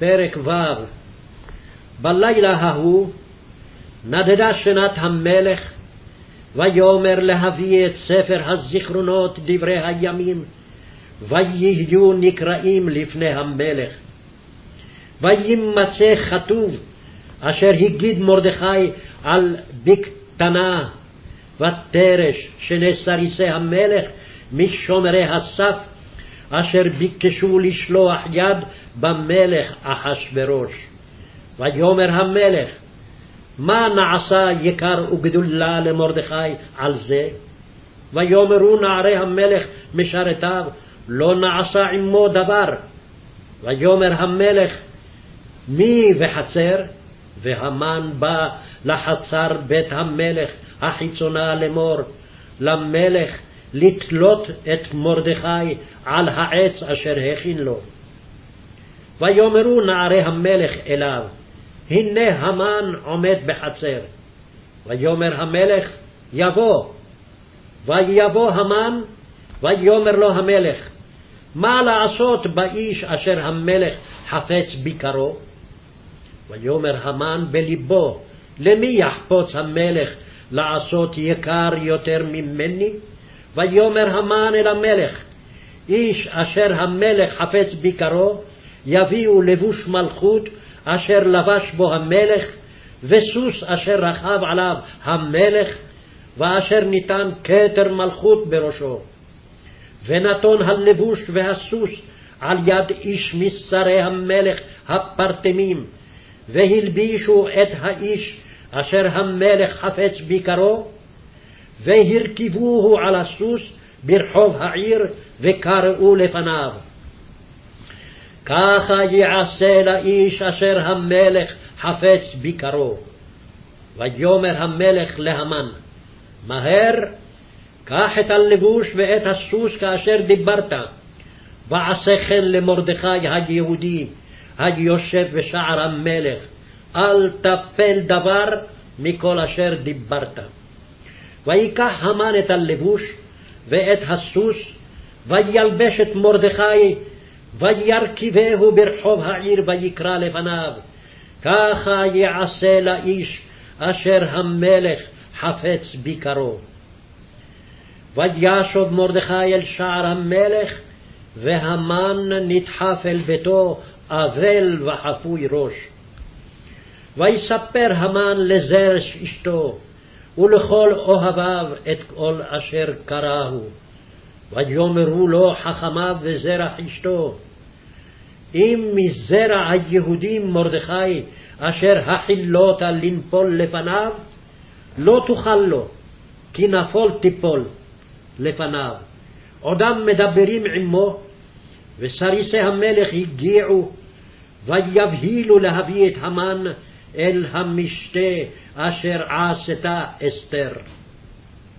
פרק ו' בלילה ההוא נדדה שנת המלך, ויאמר להביא את ספר הזיכרונות דברי הימים, ויהיו נקראים לפני המלך. וימצא כתוב, אשר הגיד מרדכי על בקטנה ותרש, שני סריסי המלך משומרי הסף, אשר ביקשו לשלוח יד במלך אחשורוש. ויאמר המלך, מה נעשה יקר וגדולה למרדכי על זה? ויאמרו נערי המלך משרתיו, לא נעשה עמו דבר. ויאמר המלך, מי וחצר? והמן בא לחצר בית המלך החיצונה לאמור, למלך לתלות את מרדכי על העץ אשר הכין לו. ויאמרו נערי המלך אליו, הנה המן עומד בחצר. ויאמר המלך, יבוא. ויבוא המן, ויאמר לו המלך, מה לעשות באיש אשר המלך חפץ ביקרו? ויאמר המן בלבו, למי יחפוץ המלך לעשות יקר יותר ממני? ויאמר המן אל המלך, איש אשר המלך חפץ ביקרו, יביאו לבוש מלכות אשר לבש בו המלך, וסוס אשר רכב עליו המלך, ואשר ניתן כתר מלכות בראשו. ונתון הלבוש והסוס על יד איש משרי המלך הפרטמים, והלבישו את האיש אשר המלך חפץ ביקרו, והרכיבוהו על הסוס ברחוב העיר, וקראו לפניו. ככה יעשה לאיש אשר המלך חפץ ביקרו. ויאמר המלך להמן, מהר, קח את הלבוש ואת הסוס כאשר דיברת, ועשה כן למרדכי היהודי, היושב בשער המלך, אל תפל דבר מכל אשר דיברת. ויקח המן את הלבוש ואת הסוס, וילבש את מרדכי וירכיבהו ברחוב העיר ויקרא לפניו. ככה יעשה לאיש אשר המלך חפץ ביקרו. וישוב מרדכי אל שער המלך, והמן נדחף אל ביתו אבל וחפוי ראש. ויספר המן לזרש אשתו, ולכל אוהביו את כל אשר קראהו. ויאמרו לו חכמיו וזרח אשתו, אם מזרע היהודים מרדכי, אשר החילותה לנפול לפניו, לא תוכל לו, כי נפול תיפול לפניו. עודם מדברים עמו, וסריסי המלך הגיעו, ויבהילו להביא את המן אל המשתה אשר עשתה אסתר.